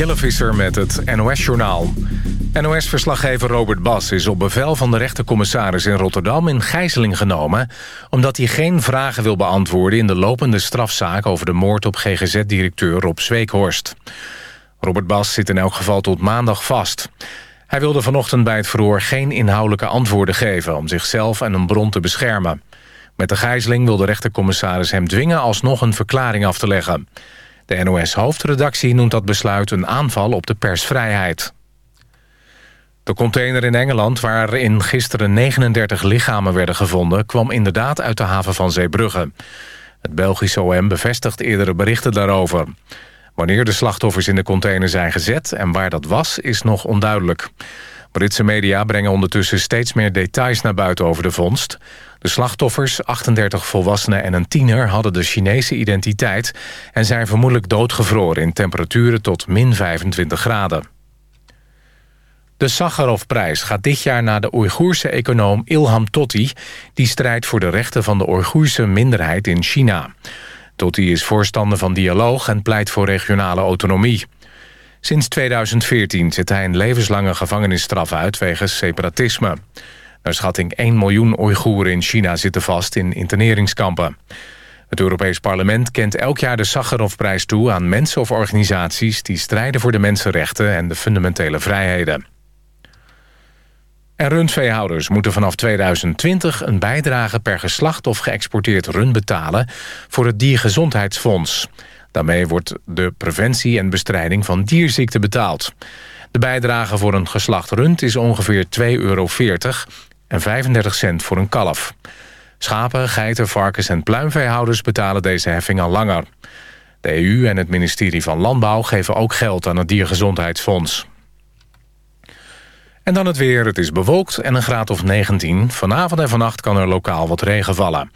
Jelle Visser met het NOS-journaal. NOS-verslaggever Robert Bas is op bevel van de rechtercommissaris in Rotterdam... in gijzeling genomen, omdat hij geen vragen wil beantwoorden... in de lopende strafzaak over de moord op GGZ-directeur Rob Zweekhorst. Robert Bas zit in elk geval tot maandag vast. Hij wilde vanochtend bij het verhoor geen inhoudelijke antwoorden geven... om zichzelf en een bron te beschermen. Met de gijzeling wil de rechtercommissaris hem dwingen... alsnog een verklaring af te leggen... De NOS-hoofdredactie noemt dat besluit een aanval op de persvrijheid. De container in Engeland, waarin gisteren 39 lichamen werden gevonden... kwam inderdaad uit de haven van Zeebrugge. Het Belgische OM bevestigt eerdere berichten daarover. Wanneer de slachtoffers in de container zijn gezet en waar dat was, is nog onduidelijk. Britse media brengen ondertussen steeds meer details naar buiten over de vondst. De slachtoffers, 38 volwassenen en een tiener, hadden de Chinese identiteit... en zijn vermoedelijk doodgevroren in temperaturen tot min 25 graden. De Sakharovprijs gaat dit jaar naar de Oeigoerse econoom Ilham Totti... die strijdt voor de rechten van de Oeigoerse minderheid in China. Totti is voorstander van dialoog en pleit voor regionale autonomie. Sinds 2014 zit hij een levenslange gevangenisstraf uit wegens separatisme. Naar schatting 1 miljoen Oeigoeren in China zitten vast in interneringskampen. Het Europees Parlement kent elk jaar de Sakharovprijs toe aan mensen of organisaties die strijden voor de mensenrechten en de fundamentele vrijheden. En rundveehouders moeten vanaf 2020 een bijdrage per geslacht of geëxporteerd rund betalen voor het Diergezondheidsfonds. Daarmee wordt de preventie en bestrijding van dierziekten betaald. De bijdrage voor een geslacht rund is ongeveer 2,40 euro en 35 cent voor een kalf. Schapen, geiten, varkens en pluimveehouders betalen deze heffing al langer. De EU en het ministerie van Landbouw geven ook geld aan het Diergezondheidsfonds. En dan het weer. Het is bewolkt en een graad of 19. Vanavond en vannacht kan er lokaal wat regen vallen.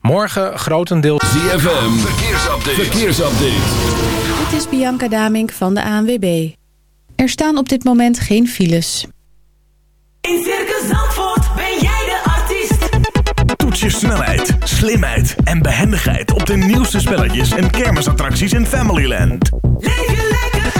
Morgen grotendeels... ZFM, verkeersupdate. verkeersupdate. Dit is Bianca Damink van de ANWB. Er staan op dit moment geen files. In Circus Zandvoort ben jij de artiest. Toets je snelheid, slimheid en behendigheid... op de nieuwste spelletjes en kermisattracties in Familyland. Leef je lekker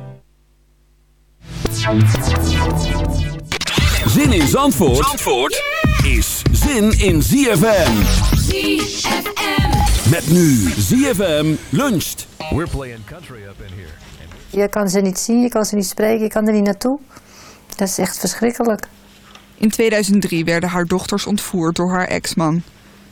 Zin in Zandvoort, Zandvoort is zin in ZFM. ZFM. Met nu ZFM luncht. We're playing country up in here. Je kan ze niet zien, je kan ze niet spreken, je kan er niet naartoe. Dat is echt verschrikkelijk. In 2003 werden haar dochters ontvoerd door haar ex-man.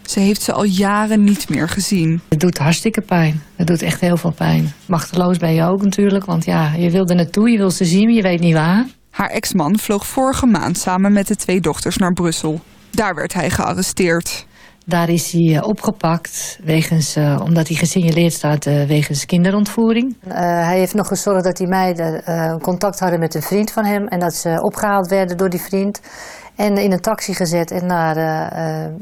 Ze heeft ze al jaren niet meer gezien. Het doet hartstikke pijn. Het doet echt heel veel pijn. Machteloos ben je ook natuurlijk, want ja, je wil er naartoe, je wil ze zien, maar je weet niet waar. Haar ex-man vloog vorige maand samen met de twee dochters naar Brussel. Daar werd hij gearresteerd. Daar is hij eh, opgepakt wegens, uh, omdat hij gesignaleerd staat uh, wegens kinderontvoering. hij heeft nog gezorgd dat die meiden contact hadden met een vriend van hem... en dat ze opgehaald werden door die vriend. En in een taxi gezet en naar,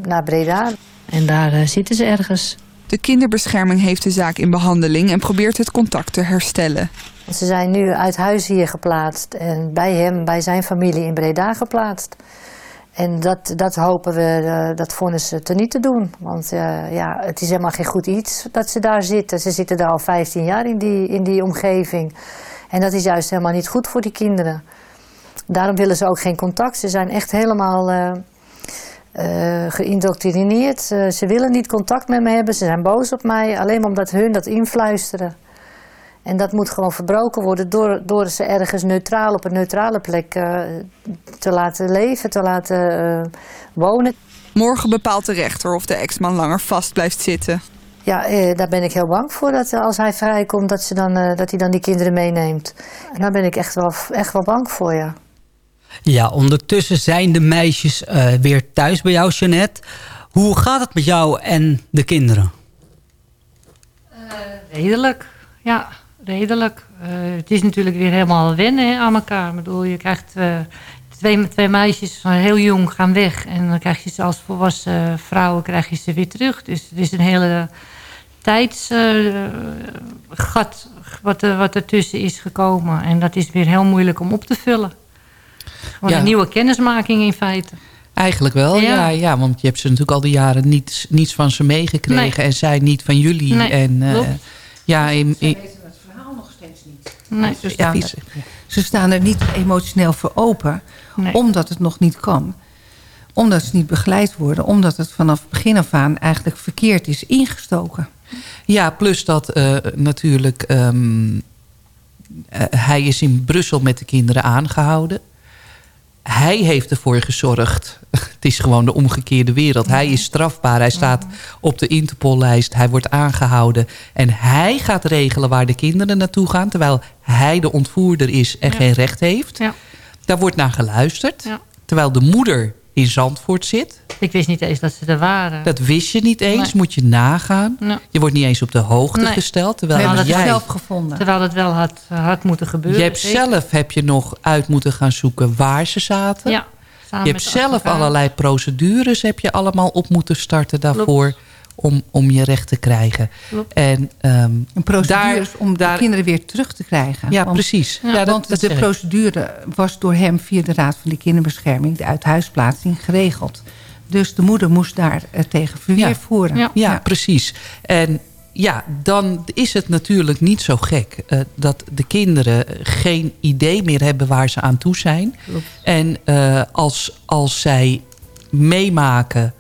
naar Breda. En daar zitten ze ergens. De kinderbescherming heeft de zaak in behandeling en probeert het contact te herstellen. Ze zijn nu uit huis hier geplaatst en bij hem, bij zijn familie in Breda geplaatst. En dat, dat hopen we, uh, dat vonnis te niet te doen. Want uh, ja, het is helemaal geen goed iets dat ze daar zitten. Ze zitten daar al 15 jaar in die, in die omgeving. En dat is juist helemaal niet goed voor die kinderen. Daarom willen ze ook geen contact. Ze zijn echt helemaal uh, geïndoctrineerd. ze willen niet contact met me hebben. Ze zijn boos op mij. Alleen omdat hun dat influisteren. En dat moet gewoon verbroken worden door, door ze ergens neutraal op een neutrale plek te laten leven, te laten wonen. Morgen bepaalt de rechter of de ex-man langer vast blijft zitten. Ja, eh, daar ben ik heel bang voor dat als hij vrijkomt, dat, ze dan, dat hij dan die kinderen meeneemt. En daar ben ik echt wel, echt wel bang voor, ja. Ja, ondertussen zijn de meisjes weer thuis bij jou, Jeannette. Hoe gaat het met jou en de kinderen? redelijk, ja redelijk. Uh, het is natuurlijk weer helemaal wennen aan elkaar. Ik bedoel, je krijgt twee, twee meisjes van heel jong gaan weg. En dan krijg je ze als volwassen vrouwen krijg je ze weer terug. Dus het is een hele tijdsgat wat, er, wat ertussen is gekomen. En dat is weer heel moeilijk om op te vullen. Gewoon ja. een nieuwe kennismaking in feite. Eigenlijk wel, ja. ja. Ja, want je hebt ze natuurlijk al die jaren niets, niets van ze meegekregen. Nee. En zij niet van jullie. Nee, en, ja, in, in, Nee, ze, staan er, ze staan er niet emotioneel voor open. Nee. Omdat het nog niet kan. Omdat ze niet begeleid worden. Omdat het vanaf begin af aan eigenlijk verkeerd is ingestoken. Ja, plus dat uh, natuurlijk... Um, uh, hij is in Brussel met de kinderen aangehouden hij heeft ervoor gezorgd. Het is gewoon de omgekeerde wereld. Hij is strafbaar. Hij staat op de Interpollijst. Hij wordt aangehouden. En hij gaat regelen waar de kinderen naartoe gaan. Terwijl hij de ontvoerder is en geen recht heeft. Ja. Daar wordt naar geluisterd. Ja. Terwijl de moeder in Zandvoort zit. Ik wist niet eens dat ze er waren. Dat wist je niet eens, moet je nagaan. Je wordt niet eens op de hoogte gesteld. Terwijl we jij, zelf gevonden. Terwijl het wel had, had moeten gebeuren. Je hebt zelf heb je nog uit moeten gaan zoeken waar ze zaten. Ja, je hebt zelf allerlei procedures heb je allemaal op moeten starten daarvoor om, om je recht te krijgen. En, um, een procedure daar, om de daar, kinderen weer terug te krijgen. Ja, precies. Ja, want dat, de procedure was door hem via de Raad van de Kinderbescherming... de uithuisplaatsing geregeld. Dus de moeder moest daar uh, tegen verweer voeren. Ja, ja, precies. En ja, dan is het natuurlijk niet zo gek... Uh, dat de kinderen geen idee meer hebben waar ze aan toe zijn. Klopt. En uh, als, als zij meemaken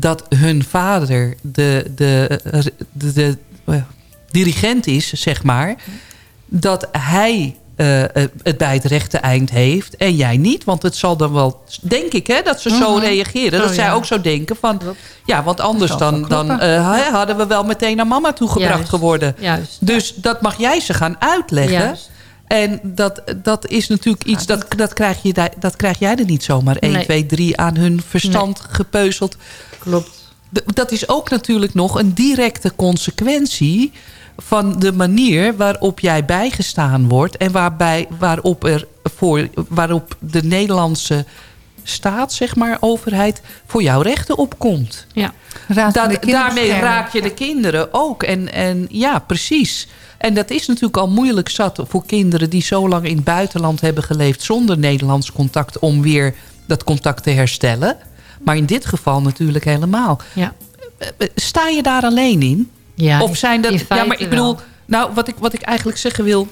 dat hun vader de, de, de, de, dirigent is, zeg maar... dat hij uh, het bij het rechte eind heeft en jij niet. Want het zal dan wel, denk ik, hè, dat ze zo mhm. reageren. Dat oh, zij ook zo denken van... Ja, want anders dan, dan uh, hadden we wel meteen naar mama toegebracht Juist. geworden. Juist. Dus dat mag jij ze gaan uitleggen. Juist. En dat, dat is natuurlijk iets, dat, dat, krijg je, dat krijg jij er niet zomaar 1, nee. 2, 3 aan hun verstand nee. gepeuzeld. Klopt. Dat is ook natuurlijk nog een directe consequentie van de manier waarop jij bijgestaan wordt... en waarbij, waarop, er voor, waarop de Nederlandse staat, zeg maar, overheid... voor jouw rechten opkomt. Ja. Da daarmee raak je de kinderen ook. En, en ja, precies. En dat is natuurlijk al moeilijk zat voor kinderen... die zo lang in het buitenland hebben geleefd... zonder Nederlands contact om weer dat contact te herstellen. Maar in dit geval natuurlijk helemaal. Ja. Sta je daar alleen in? Ja, of zijn dat, ja maar ik bedoel... Nou, wat ik, wat ik eigenlijk zeggen wil...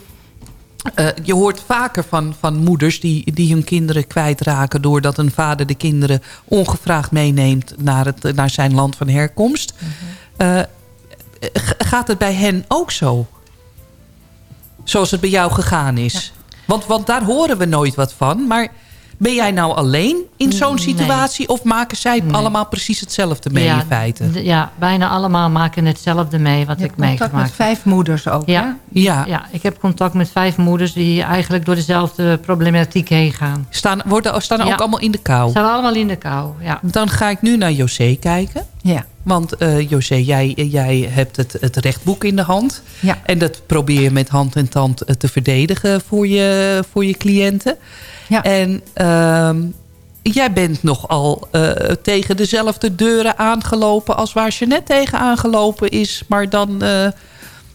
Uh, je hoort vaker van, van moeders die, die hun kinderen kwijtraken... doordat een vader de kinderen ongevraagd meeneemt... naar, het, naar zijn land van herkomst. Mm -hmm. uh, gaat het bij hen ook zo? Zoals het bij jou gegaan is? Ja. Want, want daar horen we nooit wat van. Maar ben jij nou alleen in zo'n situatie? Of maken zij nee. allemaal precies hetzelfde mee ja, in feite? Ja, bijna allemaal maken hetzelfde mee wat ik meegemaakt heb. met vijf moeders ook, ja, ja. Ja, ik heb contact met vijf moeders... die eigenlijk door dezelfde problematiek heen gaan. Staan, worden, staan er ook allemaal in de kou? Staan allemaal in de kou, ja. Dan ga ik nu naar José kijken. Ja. Want uh, José, jij, jij hebt het, het rechtboek in de hand. Ja. En dat probeer je met hand en tand te verdedigen voor je, voor je cliënten. Ja. En uh, jij bent nogal uh, tegen dezelfde deuren aangelopen... als waar je net tegen aangelopen is. Maar dan uh,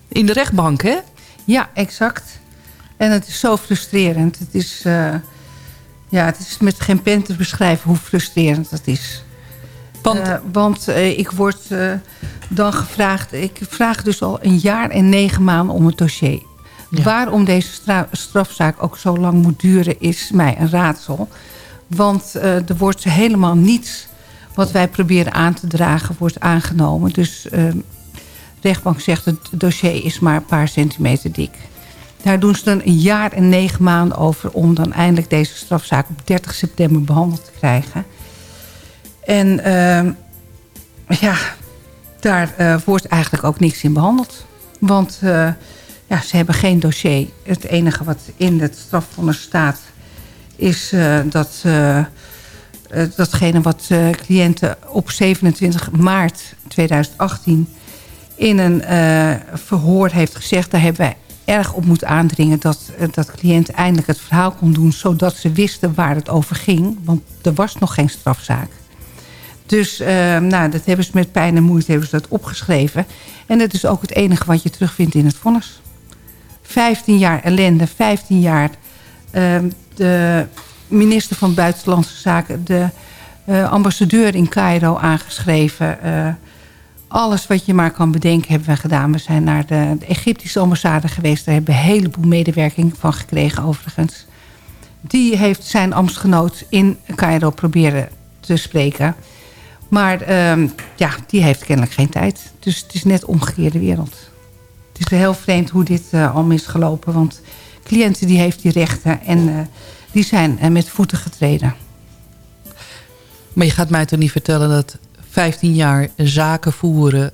in de rechtbank, hè? Ja, exact. En het is zo frustrerend. Het is, uh, ja, het is met geen pen te beschrijven hoe frustrerend dat is. Want, uh, want uh, ik word dan gevraagd... Ik vraag dus al een jaar en negen maanden om het dossier. Waarom deze strafzaak ook zo lang moet duren is mij een raadsel. Want er wordt helemaal niets wat wij proberen aan te dragen wordt aangenomen. Dus de rechtbank zegt het dossier is maar een paar centimeter dik. Daar doen ze dan een jaar en negen maanden over... om dan eindelijk deze strafzaak op 30 september behandeld te krijgen. En uh, ja, daar uh, wordt eigenlijk ook niks in behandeld. Want uh, ja, ze hebben geen dossier. Het enige wat in het strafvonnis staat... is uh, dat datgene wat cliënten op 27 maart 2018... in een verhoor heeft gezegd... daar hebben wij erg op moeten aandringen dat, dat cliënt eindelijk het verhaal kon doen... zodat ze wisten waar het over ging. Want er was nog geen strafzaak. Dus uh, nou, dat hebben ze met pijn en moeite hebben dat opgeschreven. En dat is ook het enige wat je terugvindt in het vonnis. 15 jaar ellende, 15 jaar... Uh, de minister van Buitenlandse Zaken... de uh, ambassadeur in Cairo aangeschreven alles wat je maar kan bedenken hebben we gedaan. We zijn naar de, Egyptische ambassade geweest. Daar hebben we een heleboel medewerking van gekregen overigens. Die heeft zijn ambtsgenoot in Cairo proberen te spreken. Maar uh, ja, die heeft kennelijk geen tijd. Dus het is net omgekeerde wereld. Het is heel vreemd hoe dit uh, allemaal is gelopen. Want cliënten die heeft die rechten en uh, die zijn uh, met voeten getreden. Maar je gaat mij toch niet vertellen dat 15 jaar zaken voeren,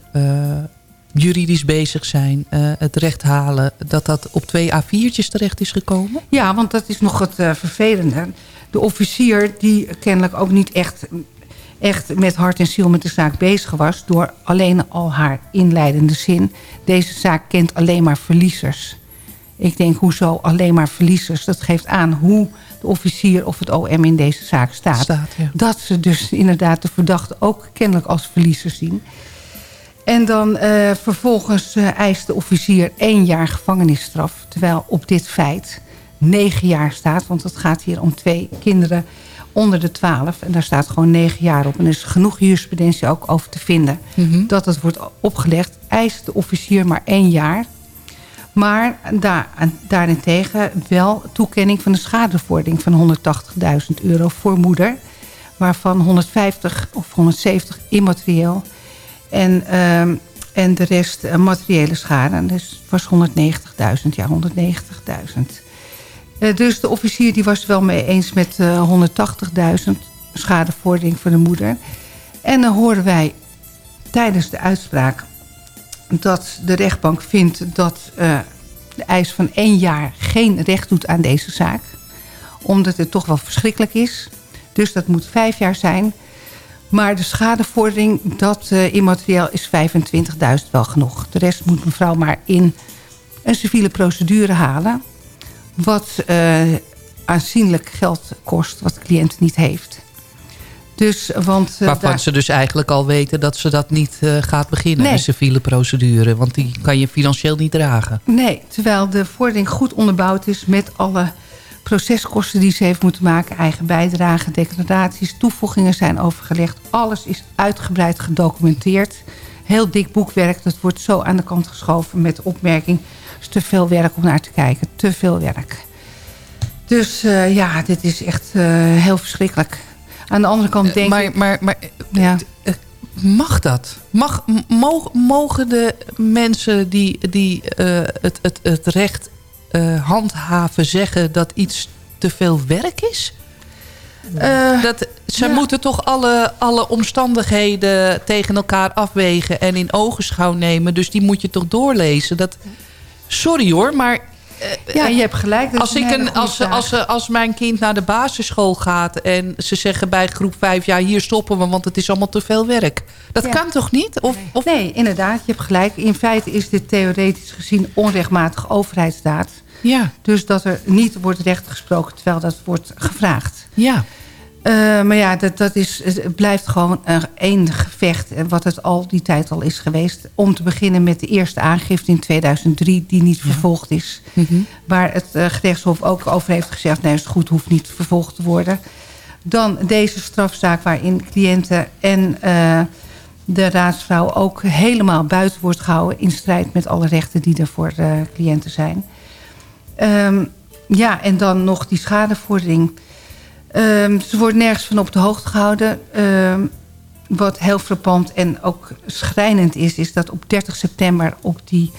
juridisch bezig zijn, het recht halen... dat dat op twee A4'tjes terecht is gekomen? Ja, want dat is nog het vervelende. De officier die kennelijk ook niet echt, echt met hart en ziel met de zaak bezig was... door alleen al haar inleidende zin. Deze zaak kent alleen maar verliezers. Ik denk, hoezo alleen maar verliezers? Dat geeft aan hoe de officier of het OM in deze zaak staat. staat ja. Dat ze dus inderdaad de verdachte ook kennelijk als verliezers zien. En dan uh, vervolgens uh, eist de officier één jaar gevangenisstraf. Terwijl op dit feit negen jaar staat. Want het gaat hier om twee kinderen onder de twaalf. En daar staat gewoon negen jaar op. En er is genoeg jurisprudentie ook over te vinden. Mm -hmm. Dat het wordt opgelegd. Eist de officier maar één jaar. Maar daar, daarentegen wel toekenning van een schadevordering van 180.000 euro voor moeder. Waarvan 150 of 170 immaterieel. En, um, en de rest uh, materiële schade. Dus het was 190.000, ja 190.000. Uh, dus de officier die was het wel mee eens met uh, 180.000 schadevordering voor de moeder. En dan horen wij tijdens de uitspraak dat de rechtbank vindt dat uh, de eis van één jaar geen recht doet aan deze zaak. Omdat het toch wel verschrikkelijk is. Dus dat moet vijf jaar zijn. Maar de schadevordering, dat uh, immaterieel is 25.000 wel genoeg. De rest moet mevrouw maar in een civiele procedure halen. Wat uh, aanzienlijk geld kost, wat de cliënt niet heeft. Dus, want, uh, Waarvan daar... ze dus eigenlijk al weten dat ze dat niet uh, gaat beginnen, nee. een civiele procedure. Want die kan je financieel niet dragen. Nee, terwijl de vordering goed onderbouwd is met alle proceskosten die ze heeft moeten maken. Eigen bijdragen, declaraties, toevoegingen zijn overgelegd. Alles is uitgebreid gedocumenteerd. Heel dik boekwerk, dat wordt zo aan de kant geschoven met de opmerking... is te veel werk om naar te kijken, te veel werk. Dus uh, ja, dit is echt heel verschrikkelijk. Aan de andere kant denk maar, ik... Maar, maar ja. mag dat? Mag, mogen de mensen die, die uh, het, het, het recht handhaven zeggen dat iets te veel werk is? Uh, dat, ze ja. moeten toch alle, alle omstandigheden tegen elkaar afwegen en in ogenschouw nemen. Dus die moet je toch doorlezen. Dat, sorry hoor, maar ja, je hebt gelijk. Als, ik een, als, als, als mijn kind naar de basisschool gaat... en ze zeggen bij groep 5... ja, hier stoppen we, want het is allemaal te veel werk. Dat Ja. kan toch niet? Of, of... Nee, inderdaad, je hebt gelijk. In feite is dit theoretisch gezien onrechtmatig overheidsdaad. Ja. Dus dat er niet wordt rechtgesproken terwijl dat wordt gevraagd. Ja. Eh, maar ja, dat, dat is, het blijft gewoon een één gevecht. eh, Wat het al die tijd al is geweest. Om te beginnen met de eerste aangifte in 2003 die niet vervolgd is. Mhm. Waar het eh, gerechtshof ook over heeft gezegd... nee, is het goed, hoeft niet vervolgd te worden. Dan deze strafzaak waarin cliënten en de raadsvrouw... ook helemaal buiten wordt gehouden... in strijd met alle rechten die er voor de cliënten zijn. Ehm, ja, en dan nog die schadevordering... Ehm, ze wordt nergens van op de hoogte gehouden. Ehm, wat heel frappant en ook schrijnend is... is dat op 30 september op, die,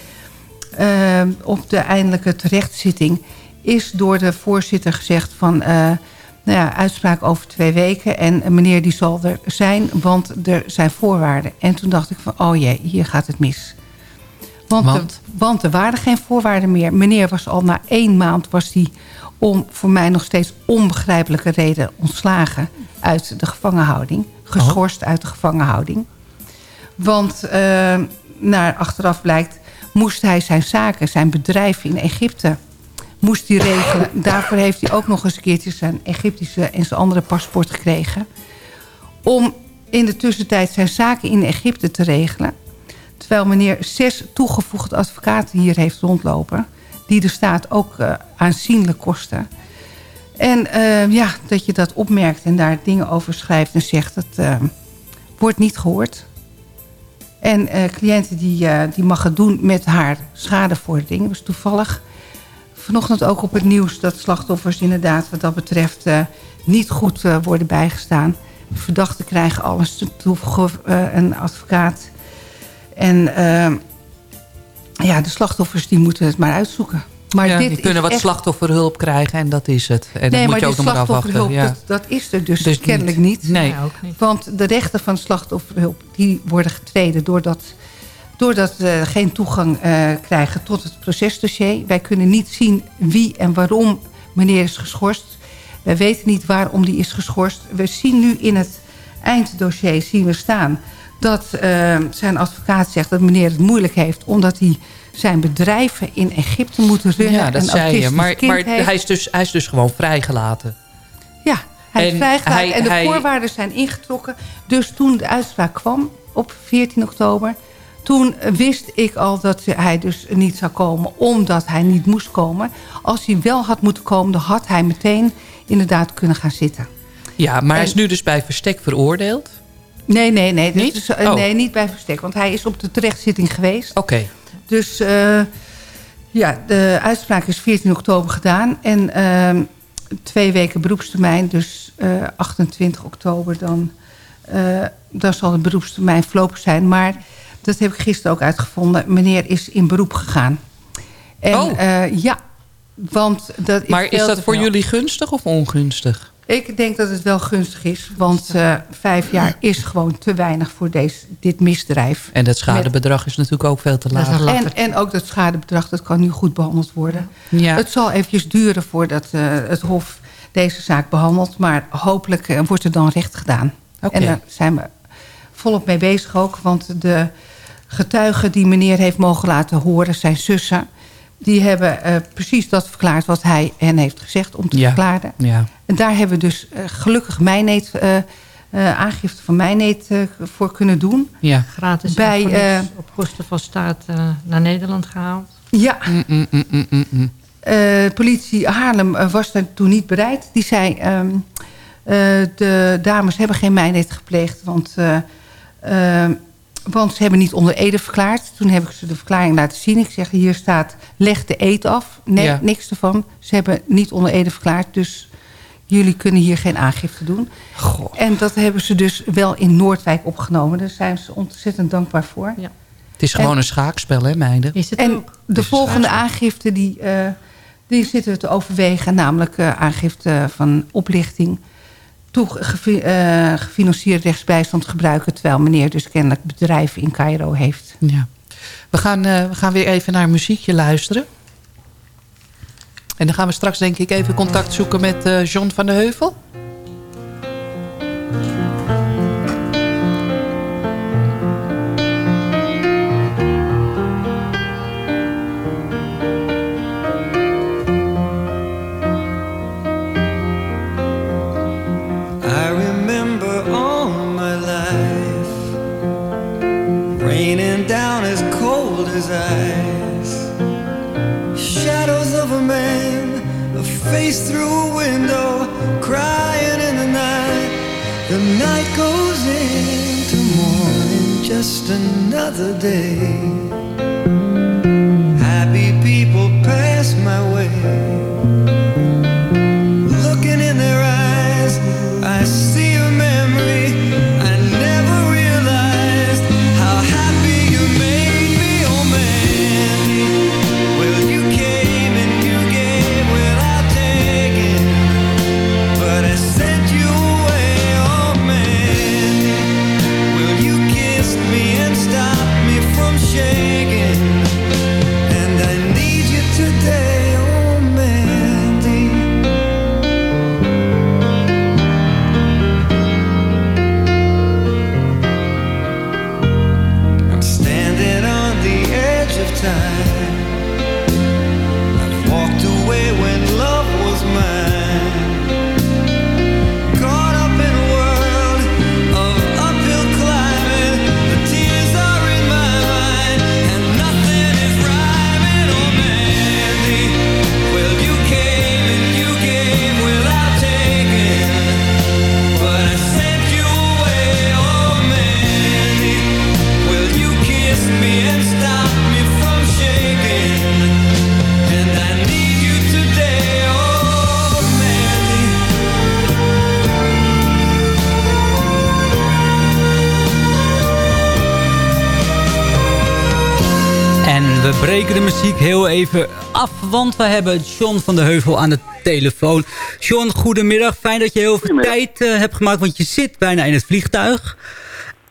op de eindelijke terechtzitting... is door de voorzitter gezegd van... eh, nou ja, uitspraak over twee weken. En eh, meneer die zal er zijn, want er zijn voorwaarden. En toen dacht ik van, oh jee, hier gaat het mis. Want, Want? Er, want er waren geen voorwaarden meer. Meneer was al na één maand was die om voor mij nog steeds onbegrijpelijke reden ontslagen uit de gevangenhouding. Geschorst uit de gevangenhouding. Want eh, naar achteraf blijkt, moest hij zijn zaken, zijn bedrijf in Egypte, moest hij regelen. Daarvoor heeft hij ook nog eens een keertje zijn Egyptische en zijn andere paspoort gekregen. Om in de tussentijd zijn zaken in Egypte te regelen. Terwijl meneer zes toegevoegde advocaten hier heeft rondlopen. Die de staat ook eh, aanzienlijk kosten. En eh, ja, dat je dat opmerkt en daar dingen over schrijft en zegt... dat eh, wordt niet gehoord. En cliënten die, die mag het doen met haar schadevordering. Was toevallig vanochtend ook op het nieuws... dat slachtoffers inderdaad wat dat betreft niet goed worden bijgestaan. Verdachten krijgen alles een advocaat... En eh, ja, de slachtoffers die moeten het maar uitzoeken. Maar ja, dit die kunnen wat echt- slachtofferhulp krijgen en dat is het. En dan nee, moet maar je ook nog maar afwachten. slachtofferhulp, Ja. dat, dat is er dus, Dus kennelijk niet. niet. Nee. Want de rechten van slachtofferhulp die worden getreden doordat, doordat ze geen toegang eh, krijgen tot het procesdossier. Wij kunnen niet zien wie en waarom meneer is geschorst. Wij weten niet waarom die is geschorst. We zien nu in het einddossier zien we staan dat eh, zijn advocaat zegt dat meneer het moeilijk heeft... omdat hij zijn bedrijven in Egypte moet runnen. Ja, dat zei je. Maar, maar hij, is dus, hij is dus gewoon vrijgelaten. Ja, hij is En vrijgelaten hij- en de hij- voorwaarden zijn ingetrokken. Dus toen de uitspraak kwam op 14 oktober... toen wist ik al dat hij dus niet zou komen omdat hij niet moest komen. Als hij wel had moeten komen, dan had hij meteen inderdaad kunnen gaan zitten. Ja, maar hij is nu dus bij verstek veroordeeld. Nee, nee, nee. Niet? is, eh, Oh. Nee, niet bij verstek, want hij is op de terechtzitting geweest. Oké. Dus eh, ja, de uitspraak is 14 oktober gedaan. En ehm, twee weken beroepstermijn, dus eh, 28 oktober, dan, eh, dan zal de beroepstermijn voorlopig zijn. Maar dat heb ik gisteren ook uitgevonden. Meneer is in beroep gegaan. En Oh. eh, ja, want dat is Maar is dat voor jullie gunstig of ongunstig? Ik denk dat het wel gunstig is, want eh, vijf jaar is gewoon te weinig voor deze, dit misdrijf. En dat schadebedrag is natuurlijk ook veel te laag. En, en ook dat schadebedrag, dat kan nu goed behandeld worden. Ja. Het zal eventjes duren voordat eh, het Hof deze zaak behandelt. Maar hopelijk eh, wordt er dan recht gedaan. Oké. En daar zijn we volop mee bezig ook. Want de getuigen die meneer heeft mogen laten horen, zijn zussen... die hebben eh, precies dat verklaard wat hij hen heeft gezegd om te Ja. verklaren. Ja. En daar hebben we dus eh, gelukkig mijneet, eh, eh, aangifte van mijneet voor kunnen doen. Ja. Gratis Bij, op kosten van staat eh, naar Nederland gehaald. Ja. Mm, mm, mm, mm, politie Haarlem was daar toen niet bereid. Die zei, ehm, eh, de dames hebben geen mijnheid gepleegd, want, eh, ehm, want ze hebben niet onder ede verklaard. Toen heb ik ze de verklaring laten zien. Ik zeg, hier staat, leg de eed af. Nee, Ja. niks ervan. Ze hebben niet onder ede verklaard, dus jullie kunnen hier geen aangifte doen. En dat hebben ze dus wel in Noordwijk opgenomen. Daar zijn ze ontzettend dankbaar voor. Het is gewoon En- een schaakspel, hè meiden? en de volgende aangifte die, eh, die zitten we te overwegen. Namelijk eh, aangifte van oplichting. Toe gefi- eh, gefinancierd rechtsbijstand gebruiken. Terwijl meneer dus kennelijk bedrijven in Cairo heeft. Ja. We gaan, eh, we gaan weer even naar een muziekje luisteren. En dan gaan we straks denk ik even contact zoeken met uh, John van de Heuvel. Face through a window, crying in the night. The night goes into morning, just another day. Happy people pass my way. Heel even af, want we hebben John van de Heuvel aan de telefoon. John, goedemiddag. Fijn dat je heel veel tijd uh, hebt gemaakt, want je zit bijna in het vliegtuig.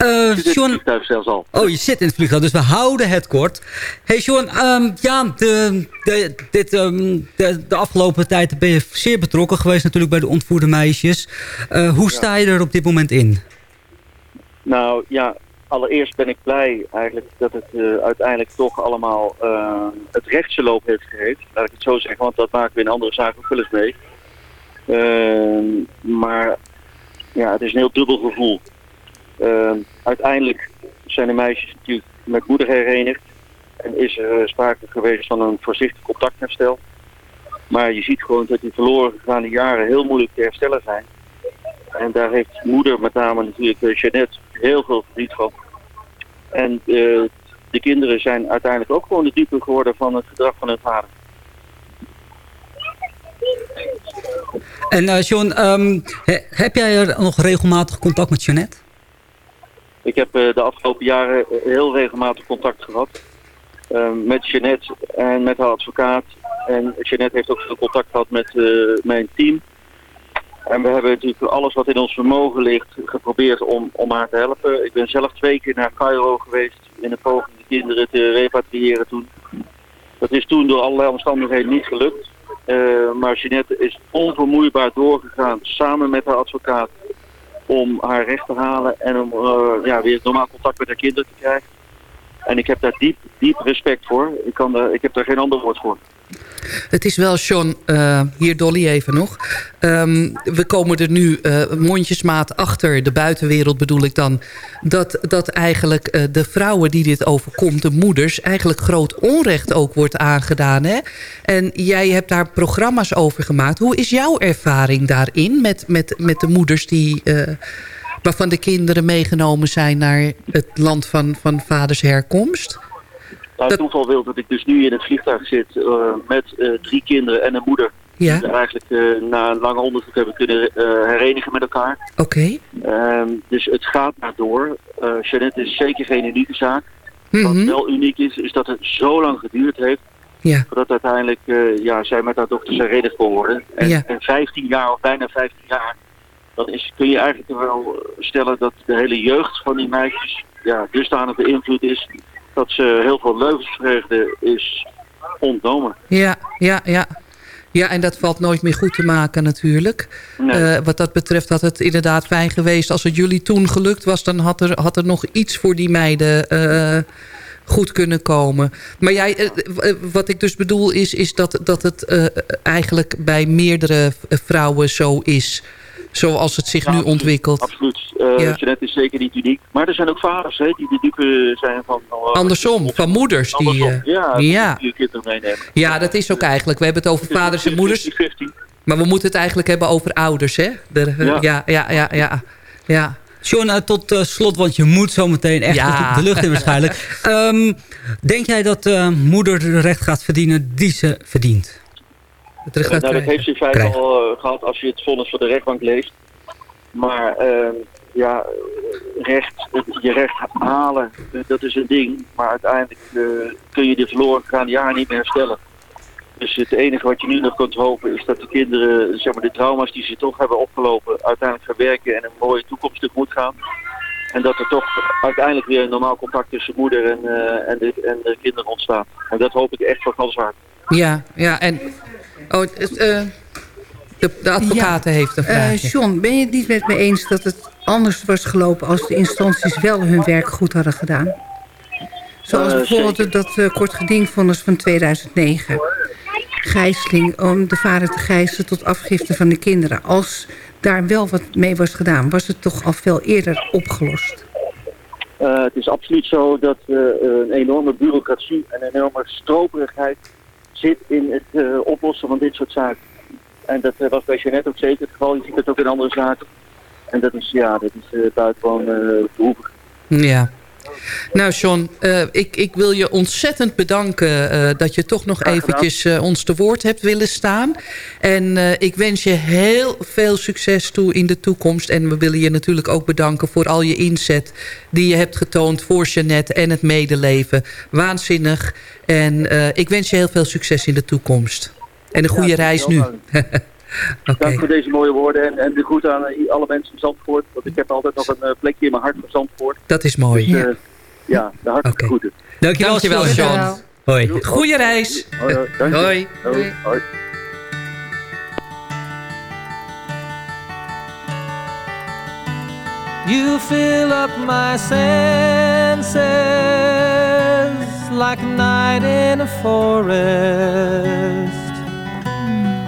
Uh, zit John... in het vliegtuig zelfs al. Oh, je zit in het vliegtuig, dus we houden het kort. Hey John, um, ja, de, de, dit, um, de, de, afgelopen tijd ben je zeer betrokken geweest natuurlijk bij de ontvoerde meisjes. Uh, hoe sta je er op dit moment in? Nou ja, allereerst ben ik blij eigenlijk dat het uh, uiteindelijk toch allemaal uh, het rechtse loop heeft gegeven. Laat ik het zo zeggen, want dat maken we in andere zaken ook wel eens mee. Uh, maar ja, het is een heel dubbel gevoel. uiteindelijk zijn de meisjes natuurlijk met moeder herenigd. En is er sprake geweest van een voorzichtig contactherstel. Maar je ziet gewoon dat die verloren gegaane jaren heel moeilijk te herstellen zijn. En daar heeft moeder, met name natuurlijk eh, Jeannette, heel veel verdriet van. En uh, de kinderen zijn uiteindelijk ook gewoon de dupe geworden van het gedrag van hun vader. En uh, John, um, he, heb jij er nog regelmatig contact met Jeannette? Ik heb uh, de afgelopen jaren heel regelmatig contact gehad. Uh, met Jeannette en met haar advocaat. En Jeannette heeft ook veel contact gehad met mijn team. En we hebben natuurlijk alles wat in ons vermogen ligt geprobeerd om, om haar te helpen. Ik ben zelf twee keer naar Cairo geweest in de poging de kinderen te repatriëren toen. Dat is toen door allerlei omstandigheden niet gelukt. Uh, maar Jeanette is onvermoeibaar doorgegaan samen met haar advocaat om haar recht te halen en om uh, ja, weer normaal contact met haar kinderen te krijgen. En ik heb daar diep, diep respect voor. Ik, kan daar, ik heb daar geen ander woord voor. Het is wel, Sean, uh, hier Dolly even nog. Um, we komen er nu uh, mondjesmaat achter, de buitenwereld bedoel ik dan... dat, dat eigenlijk uh, de vrouwen die dit overkomt, de moeders... eigenlijk groot onrecht ook wordt aangedaan. Hè? En jij hebt daar programma's over gemaakt. Hoe is jouw ervaring daarin met, met, met de moeders die waarvan de kinderen meegenomen zijn naar het land van, van vaders herkomst? Nou, het toeval wil dat ik dus nu in het vliegtuig zit uh, met uh, drie kinderen en een moeder. Ja. Die eigenlijk uh, na een lange onderzoek hebben kunnen herenigen met elkaar. Oké. Okay. Um, dus het gaat maar door. Jeannette is zeker geen unieke zaak. Mm -hmm. Wat wel uniek is, is dat het zo lang geduurd heeft. Ja. Voordat uiteindelijk ja, zij met haar dochter herenigd kon worden. En, ja. en 15 jaar of bijna 15 jaar dan is, kun je eigenlijk wel stellen dat de hele jeugd van die meisjes ja, dusdanig beïnvloed is dat ze heel veel levensvreugde is ontnomen. Ja, ja, ja. Ja, en dat valt nooit meer goed te maken natuurlijk. Nee. Eh, wat dat betreft had het inderdaad fijn geweest... als het jullie toen gelukt was... dan had er, had er nog iets voor die meiden eh, goed kunnen komen. Maar jij, eh, wat ik dus bedoel is, is dat, dat het eigenlijk bij meerdere vrouwen zo is. Zoals het zich nu ontwikkelt. Absoluut. Eh Ja. Jeanette is zeker niet uniek. Maar er zijn ook vaders hè, die de dupe zijn van... eh, Andersom, van moeders die... andersom. eh, ja, ja. die je kinderen meenemen. Ja, dat is ook eigenlijk. We hebben het over vaders en moeders. Maar we moeten het eigenlijk hebben over ouders, hè? De- Ja. ja, ja, ja, ja. ja. John, tot slot, want je moet zo meteen echt Ja. de lucht in waarschijnlijk. Ehm, denk jij dat eh, moeder het recht gaat verdienen die ze verdient? Gaat nou, dat heeft ze in feite Krijgen. al eh, gehad als je het vonnis van de rechtbank leest. Maar ehm, ja, recht, je recht halen, eh, dat is een ding. Maar uiteindelijk eh, kun je de verloren gegaane jaren niet meer herstellen. Dus het enige wat je nu nog kunt hopen is dat de kinderen, zeg maar, de trauma's die ze toch hebben opgelopen, uiteindelijk verwerken en een mooie toekomst tegemoet gaan. En dat er toch uiteindelijk weer een normaal contact tussen moeder en, en, de, en de kinderen ontstaat. En dat hoop ik echt van gans. Ja, ja, en... Oh, eh, de, de advocaten heeft een Eh, vraagje. John, ben je het niet met me eens dat het anders was gelopen... als de instanties wel hun werk goed hadden gedaan? Zoals Eh, bijvoorbeeld dat eh, kort gedingvonnis van 2009. Gijzeling om de vader te gijzelen tot afgifte van de kinderen. Als daar wel wat mee was gedaan, was het toch al veel eerder opgelost. Eh, het is absoluut zo dat eh, een enorme bureaucratie en een enorme stroperigheid zit in het eh, oplossen van dit soort zaken. En dat eh, was bij Jeannette ook zeker het geval. Je ziet het ook in andere zaken. En dat is, ja, dat is uh, buitengewoon behoevig. Ja. Nou John, uh, ik, ik wil je ontzettend bedanken uh, dat je toch nog eventjes uh, ons te woord hebt willen staan. En ik wens je heel veel succes toe in de toekomst. En we willen je natuurlijk ook bedanken voor al je inzet die je hebt getoond voor Jeannette en het medeleven. Waanzinnig. En ik wens je heel veel succes in de toekomst. En een goede ja, reis nu. Okay. Dank voor deze mooie woorden en, en de groet aan alle mensen in Zandvoort. Want ik heb altijd nog een plekje in mijn hart voor Zandvoort. Dat is mooi. Dus, uh, ja, de hartelijke okay. groeten. Dankjewel, Dankjewel John. John. Hoi. Goeie reis. Hoi. Hoi. Hoi. Hoi. Hoi. You fill up my senses like a night in a forest,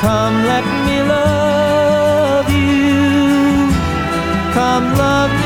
Come, let me love you. Come, love me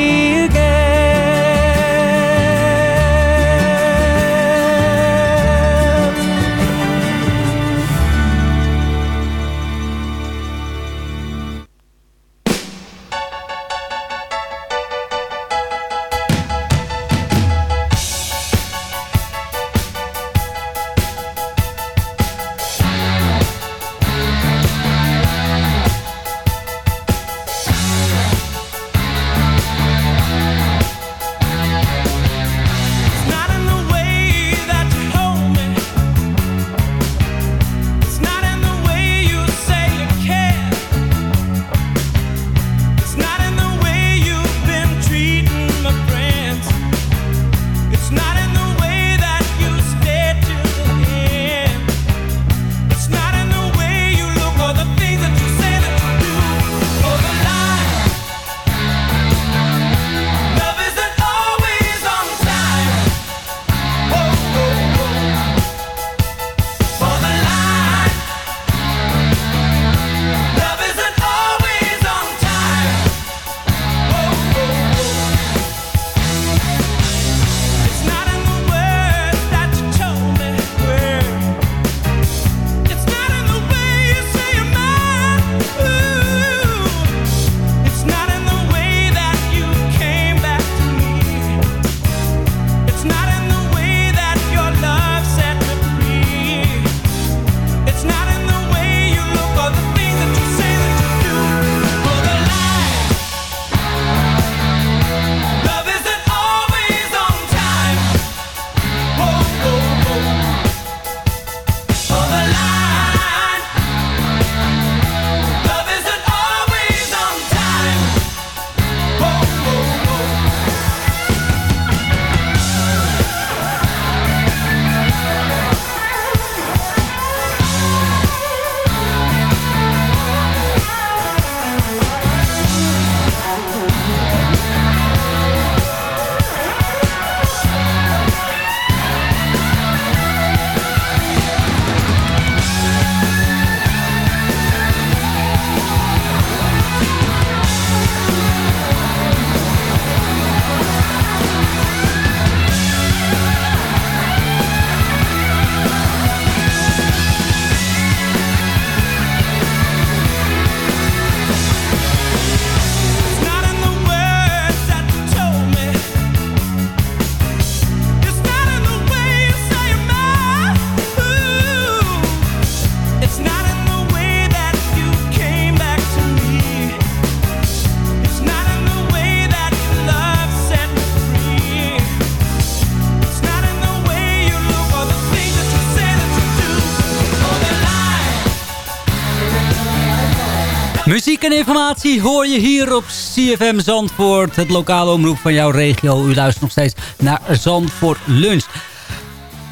Muziek en informatie hoor je hier op CFM Zandvoort. Het lokale omroep van jouw regio. U luistert nog steeds naar Zandvoort Lunch.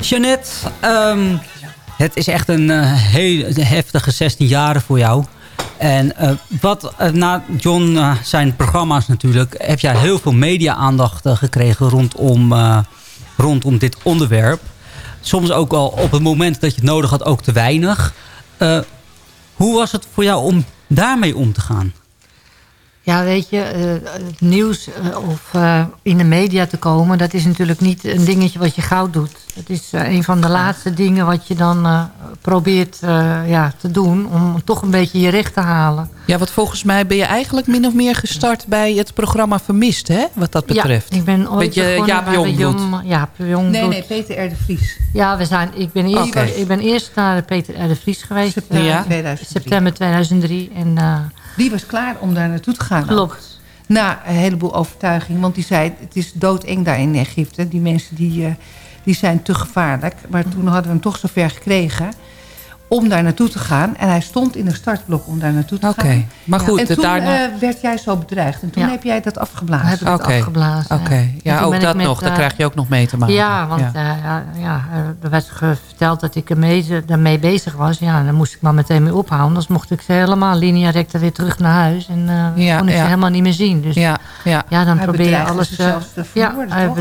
Jeannette, ehm, het is echt een eh, hele heftige 16 jaren voor jou. En eh, wat eh, na John zijn programma's natuurlijk... heb jij heel veel media-aandacht gekregen rondom, rondom dit onderwerp. Soms ook wel op het moment dat je het nodig had ook te weinig. Hoe was het voor jou om daarmee om te gaan? Ja, weet je, eh, het nieuws eh, of eh, in de media te komen... dat is natuurlijk niet een dingetje wat je gauw doet. Het is eh, een van de laatste dingen wat je dan eh, probeert eh, ja, te doen... om toch een beetje je recht te halen. Ja, want volgens mij ben je eigenlijk min of meer gestart bij het programma Vermist, hè? Wat dat betreft. Ja, ik ben ooit Beetje begonnen Jaap Jongbloed. Jong- Jaap Jongbloed. Nee, nee, Peter R. de Vries. Ja, we zijn, ik, ben eerst, ik ben eerst naar Peter R. de Vries geweest. September eh, 2003. September 2003. En, eh, Die was klaar om daar naartoe te gaan. Klopt. ook. Na een heleboel overtuiging. Want die zei, het is doodeng daar in Egypte. Die mensen die, eh, die zijn te gevaarlijk. Maar toen hadden we hem toch zover gekregen om daar naartoe te gaan. En hij stond in een startblok om daar naartoe te Oké, gaan. maar goed, En toen daarna- eh, werd jij zo bedreigd. En toen Ja. heb jij dat afgeblazen. Heb ik het Oké, afgeblazen. Oké, ja, ook dat met, nog. Daar eh, krijg je ook nog mee te maken. Ja, want Ja. ja. ja, eh, er werd verteld dat ik ermee, daarmee bezig was. Ja, dan moest ik maar meteen mee ophouden. Anders mocht ik ze helemaal linea recta weer terug naar huis. En eh Ja, kon ik ja. ze helemaal niet meer zien. Dus ja, ja. ja dan Hij probeer je alles... eh, te ja, hij toch?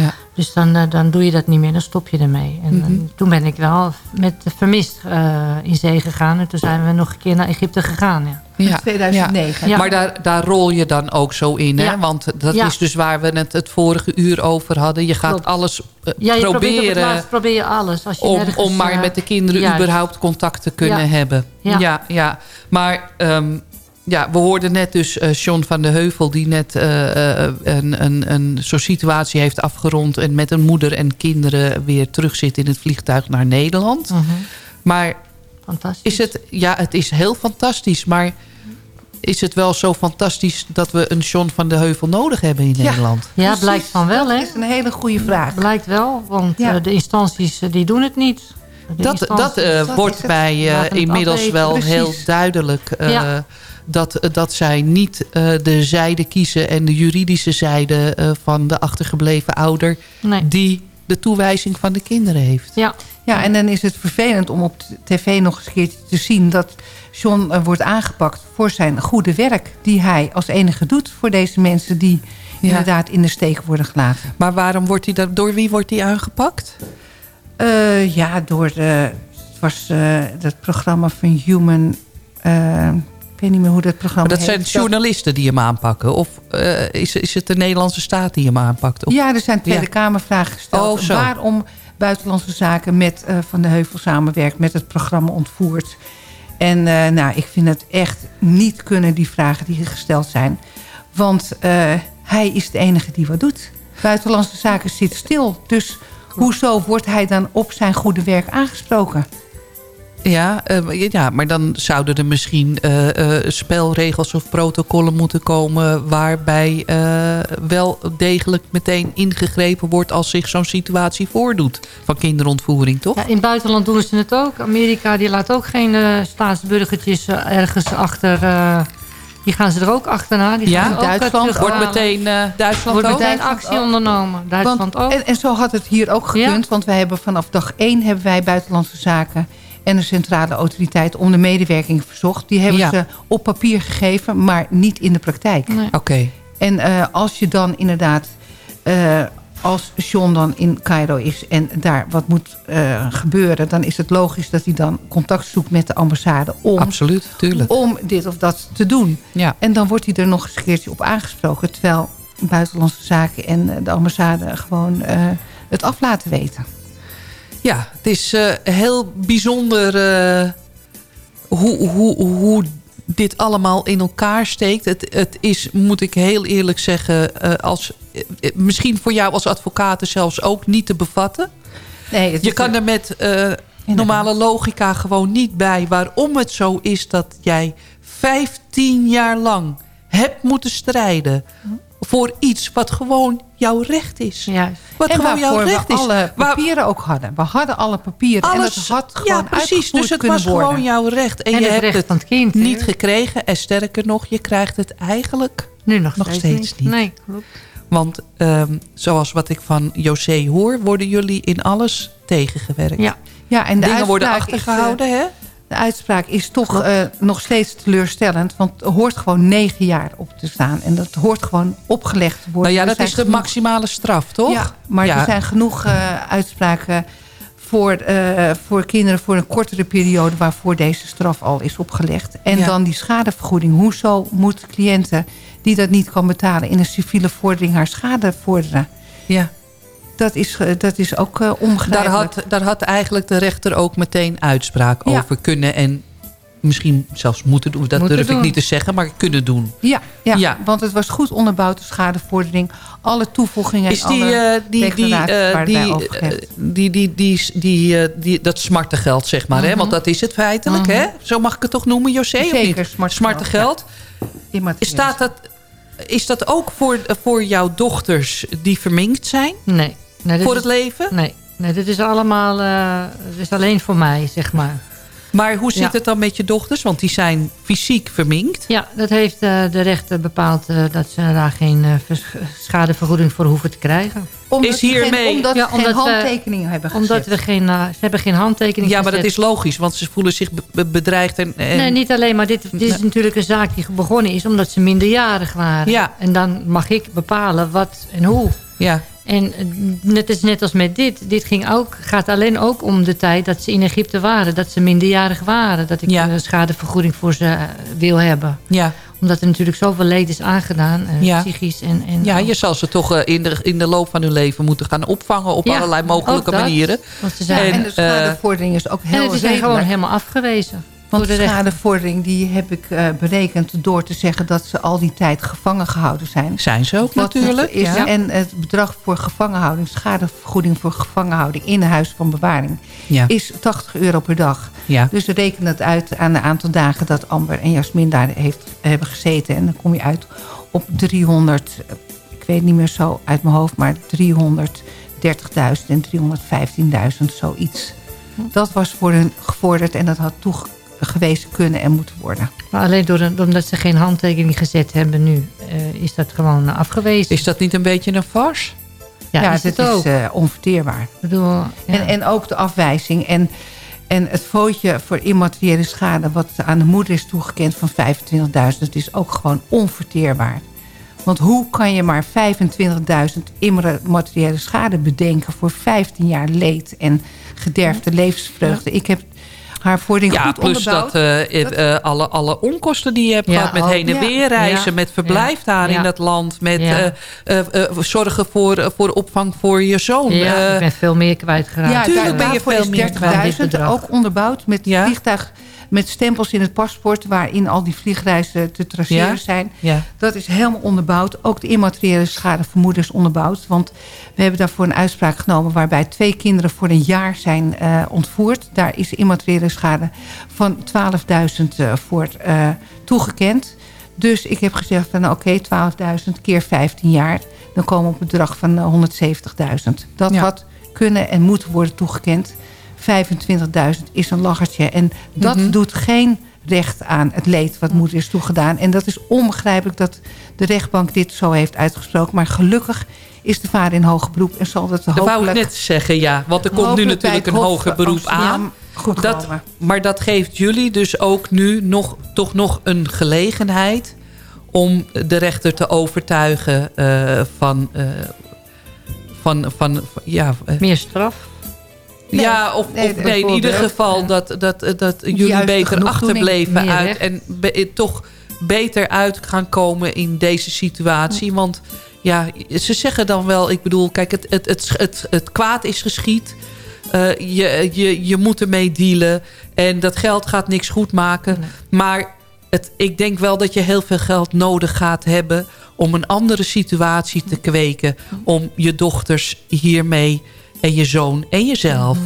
Ja. Dus dan, eh, dan doe je dat niet meer, dan stop je ermee. En Mhm. toen ben ik wel met vermist eh, in zee gegaan. En toen zijn we nog een keer naar Egypte gegaan. Ja. Ja, 2009. Ja. Maar daar, daar rol je dan ook zo in, hè? Ja. Want dat Ja. is dus waar we het het vorige uur over hadden. Je gaat Klopt. alles eh, Ja, je proberen probeer je alles. Als je om, nergens, om maar met de kinderen juist. überhaupt contact te kunnen Ja. hebben. Ja. ja, ja. Maar ehm, ja, we hoorden net dus eh John van de Heuvel... die net eh, eh, een, een, een zo'n situatie heeft afgerond... en met een moeder en kinderen weer terug zit in het vliegtuig naar Nederland. Mhm. Maar Fantastisch. is het, ja, het is heel fantastisch, maar is het wel zo fantastisch dat we een John van de Heuvel nodig hebben in Ja. Nederland? Ja, Precies, blijkt van wel, hè? Dat is een hele goede vraag. Blijkt wel, want Ja. eh, de instanties eh, die doen het niet. Dat, dat eh, dat wordt mij eh, inmiddels wel precies. heel duidelijk. eh, Ja. dat, dat zij niet eh, de zijde kiezen en de juridische zijde eh, van de achtergebleven ouder... Nee. die de toewijzing van de kinderen heeft. Ja, Ja, en dan is het vervelend om op tv nog eens een keertje te zien... dat John wordt aangepakt voor zijn goede werk... die hij als enige doet voor deze mensen... die Ja. inderdaad in de steek worden gelaten. Maar waarom wordt hij dan, door wie wordt hij aangepakt? Eh, ja, door de, het was eh het programma van Human... eh, ik weet niet meer hoe dat programma Maar dat zijn journalisten die hem aanpakken? Of is, is het de Nederlandse staat die hem aanpakt? Of- Ja, er zijn Tweede Ja. Kamervragen gesteld. Oh. Waarom Buitenlandse Zaken met Van de Heuvel samenwerkt... met het programma Ontvoerd. En nou, ik vind het echt niet kunnen, die vragen die gesteld zijn. Want hij is de enige die wat doet. Buitenlandse Zaken zit stil. Dus hoezo wordt hij dan op zijn goede werk aangesproken? Ja, eh, ja, maar dan zouden er misschien eh, eh, spelregels of protocollen moeten komen... waarbij eh, wel degelijk meteen ingegrepen wordt als zich zo'n situatie voordoet. Van kinderontvoering, toch? Ja, in het buitenland doen ze het ook. Amerika die laat ook geen eh, staatsburgertjes ergens achter. Die gaan ze er ook achterna. Die Ja, ook, Duitsland. Wordt meteen eh, Duitsland Wordt ook? meteen actie ondernomen. Duitsland Want, ook. En, en zo had het hier ook gekund. Want wij hebben vanaf dag één hebben wij Buitenlandse Zaken en de Centrale Autoriteit om de medewerking verzocht. Die hebben Ja. ze op papier gegeven, maar niet in de praktijk. Nee. Oké. En eh, als je dan inderdaad, eh, als John dan in Cairo is en daar wat moet eh, gebeuren... dan is het logisch dat hij dan contact zoekt met de ambassade om, Absoluut, tuurlijk. om dit of dat te doen. Ja. En dan wordt hij er nog eens een keertje op aangesproken... terwijl Buitenlandse Zaken en de ambassade gewoon eh, het af laten weten. Ja, het is eh, heel bijzonder hoe, hoe, hoe dit allemaal in elkaar steekt. Het, het is, moet ik heel eerlijk zeggen, eh, als, eh, misschien voor jou als advocaat zelfs ook niet te bevatten. Nee, Je kan er met eh, normale logica gewoon niet bij waarom het zo is dat jij 15 jaar lang hebt moeten strijden voor iets wat gewoon jouw recht is. Juist. Wat en gewoon jouw recht we is. alle Waar- papieren ook hadden. We hadden alle papieren en het had gewoon ja, precies. Dus het was worden. gewoon jouw recht. En, En je het hebt het van het kind, niet gekregen. En sterker nog, je krijgt het eigenlijk Nu nog, nog steeds niet. Nee, klopt. Want ehm, zoals wat ik van José hoor... worden jullie in alles tegengewerkt. Ja. Ja, en de Dingen worden achtergehouden, hè? De uitspraak is toch eh, nog steeds teleurstellend. Want er hoort gewoon negen jaar op te staan. En dat hoort gewoon opgelegd te worden. Nou ja, dat is de maximale straf, toch? Ja, maar Ja. er zijn genoeg eh, uitspraken voor, eh, voor kinderen... voor een kortere periode waarvoor deze straf al is opgelegd. En Ja. dan die schadevergoeding. Hoezo moet cliënten die dat niet kan betalen... in een civiele vordering haar schade vorderen? Ja. Dat is, eh, dat is ook eh Daar had, daar had eigenlijk de rechter ook meteen uitspraak Ja. over kunnen... en misschien zelfs moeten doen. Dat Moeten durf ik niet te zeggen, maar kunnen doen. Ja, ja, Ja. want het was goed onderbouwd, de schadevordering. Alle toevoegingen Is en die, alle eh, die, die, die, die, die, die, die, die, dat smartengeld, zeg maar. hè? Mhm. Want dat is het feitelijk, Mhm. hè? Zo mag ik het toch noemen, José? of Zeker, smartengeld, Smartengeld. Staat dat, is dat ook voor, voor jouw dochters die verminkt zijn? Nee. Nee Voor is- het leven? Nee. nee, dit is allemaal... eh, dit is alleen voor mij, zeg maar. Maar hoe zit Ja. het dan met je dochters? Want die zijn fysiek verminkt. Ja, dat heeft eh, de rechter bepaald eh, dat ze daar geen eh, schadevergoeding voor hoeven te krijgen. Omdat is geen- hiermee- omdat Ja, ze geen omdat we- handtekeningen hebben gezet. Omdat we geen, eh, ze hebben geen handtekening Ja, maar dat is logisch, want ze voelen zich be- be- bedreigd. En, en Nee, niet alleen, maar dit, dit is natuurlijk een zaak die begonnen is omdat ze minderjarig waren. Ja. En dan mag ik bepalen wat en hoe. Ja. En net is net als met dit. Dit ging ook, gaat alleen ook om de tijd dat ze in Egypte waren. Dat ze minderjarig waren. Dat ik een schadevergoeding voor ze eh, wil hebben. Ja. Omdat er natuurlijk zoveel leed is aangedaan. eh, Ja. Psychisch en... en Ja, je zal ze toch eh, in, de, in de loop van hun leven moeten gaan opvangen op Ja, allerlei mogelijke manieren. Want ze zijn- en de schadevordering is ook heel en het is redelijk. gewoon helemaal afgewezen. Want de de schadevordering die heb ik eh, berekend door te zeggen dat ze al die tijd gevangen gehouden zijn. Zijn ze ook Wat natuurlijk. Is, ja. En het bedrag voor gevangenhouding, schadevergoeding voor gevangenhouding in een huis van bewaring, Ja. is 80 euro per dag. Ja. Dus reken het uit aan een aantal dagen dat Amber en Jasmin daar heeft, hebben gezeten. En dan kom je uit op 300, eh, ik weet niet meer zo uit mijn hoofd, maar 330.000 en 315.000, zoiets. Dat was voor hun gevorderd en dat had toegewezen kunnen en moeten worden. Maar alleen door, omdat ze geen handtekening gezet hebben nu, eh, is dat gewoon afgewezen. Is dat niet een beetje een farce? Ja, Ja, is dat het is ook. eh, onverteerbaar. Ik bedoel, ja. En, en ook de afwijzing. En, en het footje voor immateriële schade... wat aan de moeder is toegekend van 25.000... dat is ook gewoon onverteerbaar. Want hoe kan je maar 25.000 immateriële schade bedenken... voor 15 jaar leed en gederfde levensvreugde? Ik heb haar vordering Ja, goed plus onderbouwd. dat, eh, eh, alle, alle onkosten die je hebt Ja, gehad... met ook. heen en Ja. weer reizen, Ja. met verblijf daar Ja. in dat land... met Ja. eh, zorgen voor, voor opvang voor je zoon. ja, ik ben veel meer kwijtgeraakt. Ja, tuurlijk daar- ben je veel meer kwijt. 30.000 Dit bedrag. ook onderbouwd met Ja. vliegtuig met stempels in het paspoort... waarin al die vliegreizen te traceren Ja. zijn. ja. Dat is helemaal onderbouwd. Ook de immateriële schadevermoeden is onderbouwd. Want we hebben daarvoor een uitspraak genomen... waarbij twee kinderen voor een jaar zijn eh, ontvoerd. Daar is immateriële schade van 12.000 eh, voor eh, toegekend. Dus ik heb gezegd van oké, 12.000 keer 15 jaar. Dan komen we op een bedrag van eh, 170.000. Dat Ja. had kunnen en moeten worden toegekend. 25.000 is een lachertje. En dat Mhm. doet geen recht aan het leed wat moeder is toegedaan. En dat is onbegrijpelijk dat de rechtbank dit zo heeft uitgesproken. Maar gelukkig is de vader in hoger beroep en zal dat Dat wou ik hopelijk... net zeggen, ja. Want er komt nu hopelijk natuurlijk een hoger beroep aan. Goed Dat, komen. maar dat geeft jullie dus ook nu nog, toch nog een gelegenheid... om de rechter te overtuigen eh, van, eh, van, van, van- ja, eh, Meer straf. Ja, of, nee, of nee, in ieder geval ja. dat, dat, dat jullie beter achterbleven uit. En be- toch beter uit gaan komen in deze situatie. Want ja, ze zeggen dan wel, ik bedoel, kijk, het, het, het, het, het kwaad is geschied. Eh, je, je, je moet ermee dealen. En dat geld gaat niks goed maken. Maar het, ik denk wel dat je heel veel geld nodig gaat hebben... om een andere situatie te kweken. Om je dochters hiermee en je zoon en jezelf...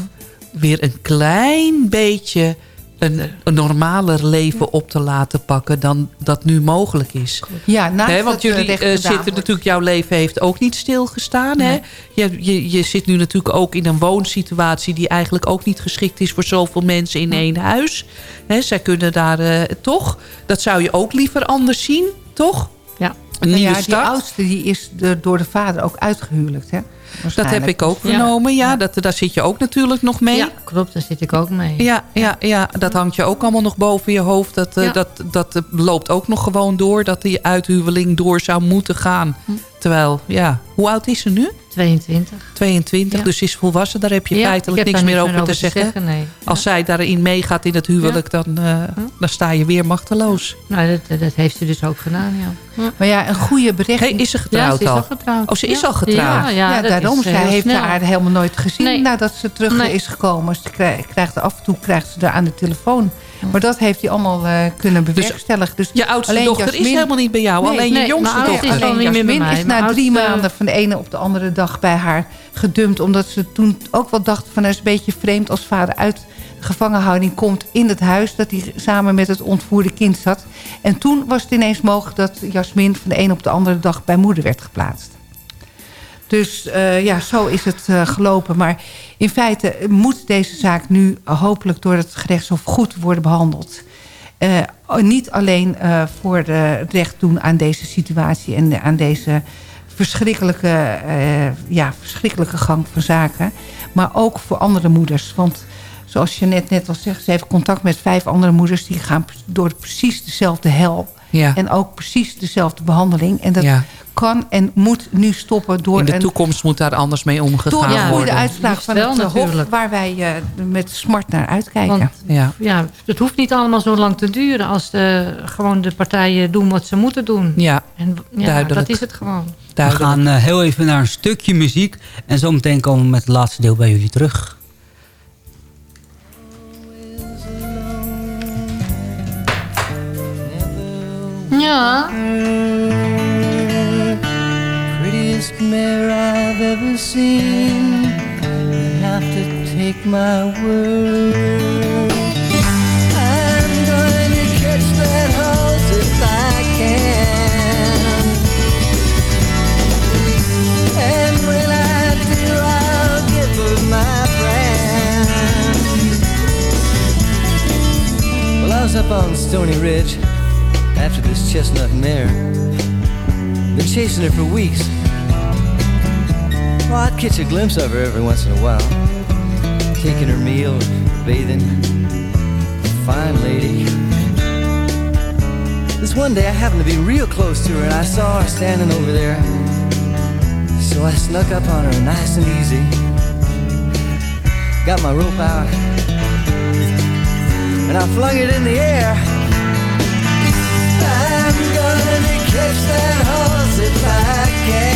weer een klein beetje een, een normaler leven op te laten pakken... dan dat nu mogelijk is. Ja, Hè, want jullie eh, zitten wordt. natuurlijk, jouw leven heeft ook niet stilgestaan. Hè? Je, je, je zit nu natuurlijk ook in een woonsituatie die eigenlijk ook niet geschikt is voor zoveel mensen in één huis. Hè, zij kunnen daar eh, toch, dat zou je ook liever anders zien, toch? Ja. Een nieuwe ja, die oudste die is de- door de vader ook uitgehuwelijkt. Hè? Dat heb ik ook Ja. vernomen, ja. Dat, daar zit je ook natuurlijk nog mee. Ja, klopt. Daar zit ik ook mee. Ja, ja, ja, dat hangt je ook allemaal nog boven je hoofd. Dat, eh, dat, dat eh, loopt ook nog gewoon door. Dat die uithuweling door zou moeten gaan. Hm. Terwijl, ja, hoe oud is ze nu? 22. 22, Ja. dus is volwassen. Daar heb je Ja, feitelijk niks meer over te zeggen. nee. Als zij daarin meegaat in het huwelijk, dan, eh, dan sta je weer machteloos. Nou, dat, dat heeft ze dus ook gedaan, ja. ja. Maar ja, een goede berechting... Hey, is ze getrouwd Ja, ze is al? al getrouwd. Oh, ze is al getrouwd? Ja, ja, Ja, dat daarom. eh, Zij heeft snel. haar helemaal nooit gezien Nee. nadat ze terug Nee. is gekomen. Ze krij- krijgt, af en toe krijgt ze er aan de telefoon. Maar dat heeft hij allemaal eh, kunnen bewerkstelligen. Dus Je oudste alleen dochter is helemaal niet bij jou. Nee, alleen je nee, jongste dochter. is Alleen bij Jasmin mij. is na drie oudste- maanden van de ene op de andere dag bij haar gedumpt. Omdat ze toen ook wel dacht van... hij is een beetje vreemd als vader uit gevangenhouding komt in het huis. Dat hij samen met het ontvoerde kind zat. En toen was het ineens mogelijk dat Jasmin van de een op de andere dag bij moeder werd geplaatst. Dus eh, ja, zo is het eh, gelopen. Maar in feite moet deze zaak nu hopelijk door het gerechtshof goed worden behandeld. Eh, niet alleen voor de recht doen aan deze situatie en aan deze verschrikkelijke, ja, verschrikkelijke gang van zaken. Maar ook voor andere moeders. Want zoals je net, net al zegt, ze heeft contact met vijf andere moeders. Die gaan door precies dezelfde hel. Ja. En ook precies dezelfde behandeling. En dat Ja. kan en moet nu stoppen door In de een toekomst moet daar anders mee omgegaan door een goede worden. uitspraak van het eh, hof waar wij eh, met smart naar uitkijken. Want Ja. ja, het hoeft niet allemaal zo lang te duren... als de, gewoon de partijen doen wat ze moeten doen. Ja, En ja, duidelijk. dat is het gewoon. We gaan eh, heel even naar een stukje muziek. En zo meteen komen we met het laatste deel bij jullie terug. Ja. Prettiest mare I've ever seen. You have to take my word. I'm going to catch that horse if I can. And when I do, I'll give her my brand. Well, I was up on Stony Ridge after this chestnut mare. Been chasing her for weeks. Well, I'd catch a glimpse of her every once in a while. Taking her meal, bathing. Fine lady. This one day I happened to be real close to her and I saw her standing over there. So I snuck up on her nice and easy. Got my rope out. And I flung it in the air. Catch and hoes if I can.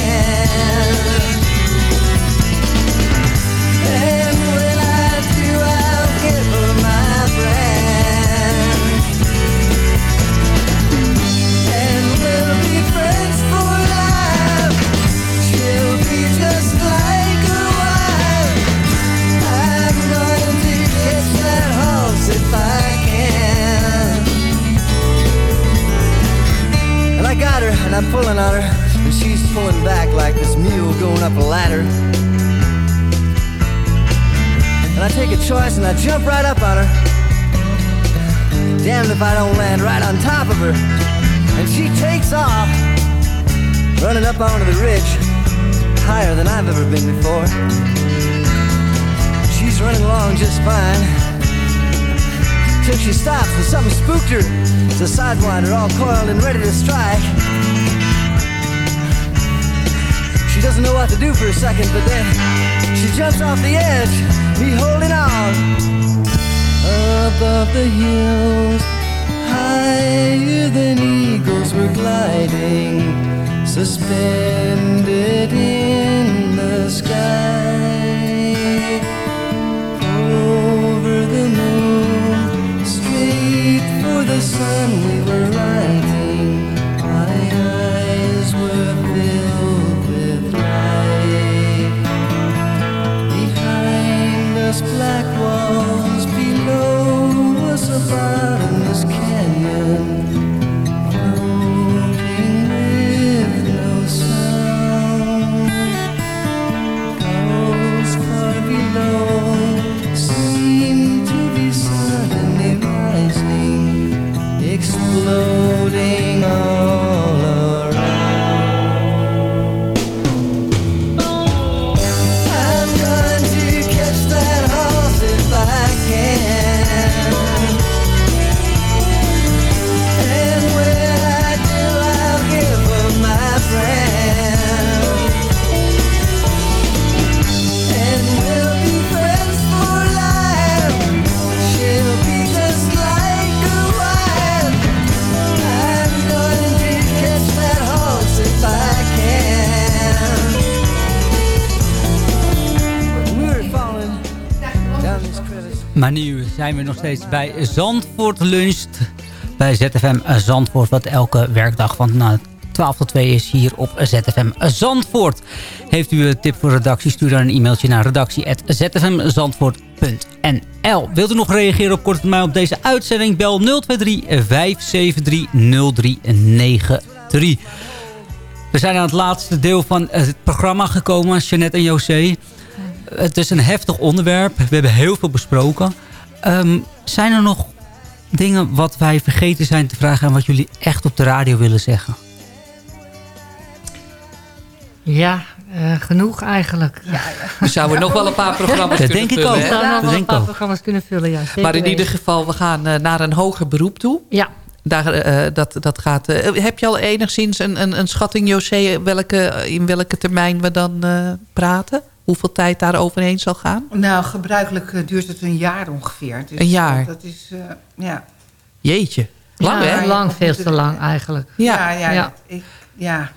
I got her, and I'm pulling on her, and she's pulling back like this mule going up a ladder. And I take a choice and I jump right up on her. Damned if I don't land right on top of her. And she takes off, running up onto the ridge, higher than I've ever been before. She's running along just fine. Till she stops and something spooked her. A sidewinder all coiled and ready to strike. She doesn't know what to do for a second, but then she jumps off the edge, me holding on. Above the hills, higher than eagles were gliding, suspended in the sky. Sun Maar nu zijn we nog steeds bij Zandvoort Luncht. Bij ZFM Zandvoort. Wat elke werkdag van nou, 12 tot 2 is hier op ZFM Zandvoort. Heeft u een tip voor redactie? Stuur dan een e-mailtje naar redactie.zfmzandvoort.nl Wilt u nog reageren op korte termijn op deze uitzending? Bel 023 573 0393. We zijn aan het laatste deel van het programma gekomen, Jeanette en José. Het is een heftig onderwerp. We hebben heel veel besproken. Ehm, zijn er nog dingen wat wij vergeten zijn te vragen... en wat jullie echt op de radio willen zeggen? Ja, eh, genoeg eigenlijk. We zouden nog wel een paar programma's Dat kunnen denk ik vullen. ook. We zouden nog dat wel denk een ik paar ook. programma's kunnen vullen, ja. Maar in ieder geval, we gaan eh, naar een hoger beroep toe. Ja, daar, eh, dat, dat gaat, eh, heb je al enigszins een, een, een schatting, José, welke, in welke termijn we dan eh, praten? Hoeveel tijd daar overheen zal gaan? Nou, gebruikelijk eh, duurt het een jaar ongeveer. Dus Een jaar? Dat is, eh, ja. Jeetje, lang ja, hè? lang, veel te lang eigenlijk. Ja, ja, Ja. Ik, ja.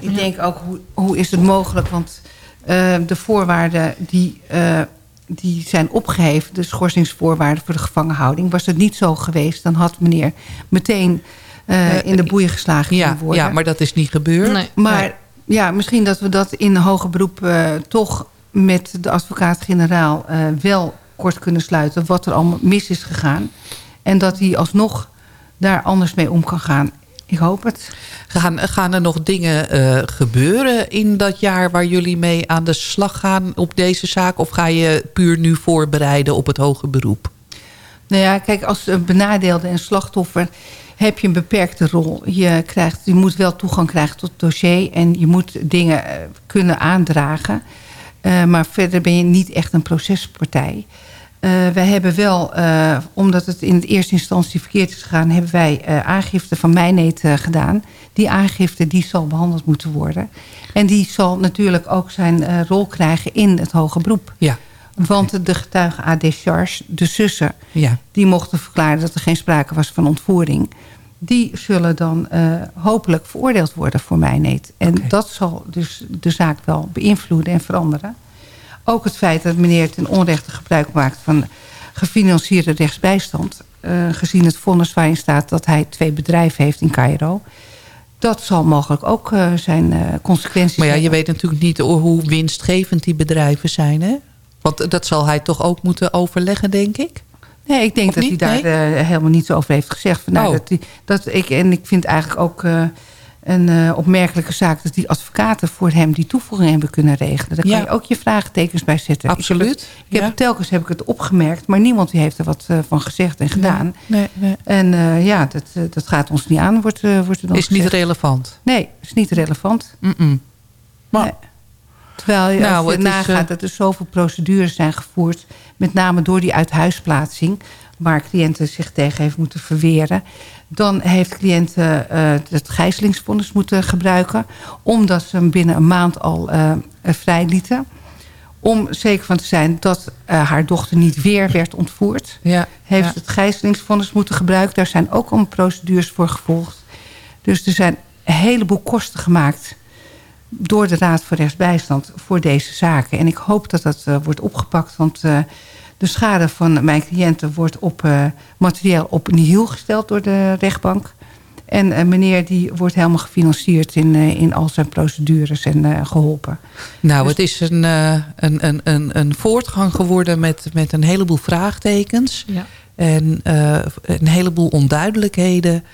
ik denk ook, hoe, hoe is het mogelijk? Want eh, de voorwaarden die, eh, die zijn opgeheven... de schorsingsvoorwaarden voor de gevangenhouding... was het niet zo geweest, dan had meneer meteen eh, in de boeien geslagen Ja, kunnen worden. ja, maar dat is niet gebeurd. Maar ja, misschien dat we dat in hoger beroep eh, toch met de advocaat-generaal eh, wel kort kunnen sluiten. Wat er allemaal mis is gegaan. En dat hij alsnog daar anders mee om kan gaan. Ik hoop het. Gaan, gaan er nog dingen eh, gebeuren in dat jaar waar jullie mee aan de slag gaan op deze zaak? Of ga je puur nu voorbereiden op het hoger beroep? Nou ja, kijk, als benadeelde en slachtoffer heb je een beperkte rol. Je, krijgt, je moet wel toegang krijgen tot het dossier en je moet dingen eh, kunnen aandragen. Eh, maar verder ben je niet echt een procespartij. Eh wij hebben wel, omdat het in de eerste instantie verkeerd is gegaan... hebben wij aangifte van Mijneet eh, gedaan. Die aangifte die zal behandeld moeten worden. En die zal natuurlijk ook zijn rol krijgen in het hoger beroep. Ja. Want de getuige A. Descharge, de zussen... Ja. die mochten verklaren dat er geen sprake was van ontvoering... die zullen dan eh, hopelijk veroordeeld worden voor Mijneet. En dat zal dus de zaak wel beïnvloeden en veranderen. Ook het feit dat meneer ten onrechte gebruik maakt van gefinancierde rechtsbijstand... eh, gezien het vonnis waarin staat dat hij twee bedrijven heeft in Cairo... dat zal mogelijk ook eh, zijn consequenties Maar ja, je hebben. weet natuurlijk niet hoe winstgevend die bedrijven zijn, hè? Want dat zal hij toch ook moeten overleggen, denk ik? Nee, ik denk Of dat niet? hij daar eh, helemaal niets over heeft gezegd. Nou, Oh. dat, die- dat ik, en ik vind eigenlijk ook eh, een eh, opmerkelijke zaak... dat die advocaten voor hem die toevoeging hebben kunnen regelen. Daar Ja. kan je ook je vraagtekens bij zetten. Absoluut, Ik heb, ik ja. telkens heb ik het opgemerkt... maar niemand heeft er wat van gezegd en gedaan. Nee, nee. En ja, dat, dat gaat ons niet aan, wordt, wordt er dan Is niet relevant. Nee, is niet relevant. Mm-mm. Maar, Nee. Terwijl je Nou, als je het is, nagaat eh, dat er zoveel procedures zijn gevoerd... met name door die uithuisplaatsing... waar cliënten zich tegen heeft moeten verweren... dan heeft cliënten eh, het gijzelingsvonnis moeten gebruiken... omdat ze hem binnen een maand al eh vrij lieten. Om zeker van te zijn dat haar dochter niet weer werd ontvoerd... Ja, heeft ja. het gijzelingsvonnis moeten gebruiken. Daar zijn ook al procedures voor gevolgd. Dus er zijn een heleboel kosten gemaakt door de Raad voor Rechtsbijstand voor deze zaken. En ik hoop dat dat eh, wordt opgepakt, want eh, de schade van mijn cliënten wordt op eh, materieel op nihil gesteld door de rechtbank. En eh, meneer die wordt helemaal gefinancierd in, in al zijn procedures en eh, geholpen. Nou, Dus- het is een, eh, een, een, een, een voortgang geworden met, met een heleboel vraagtekens. Ja. En eh, een heleboel onduidelijkheden.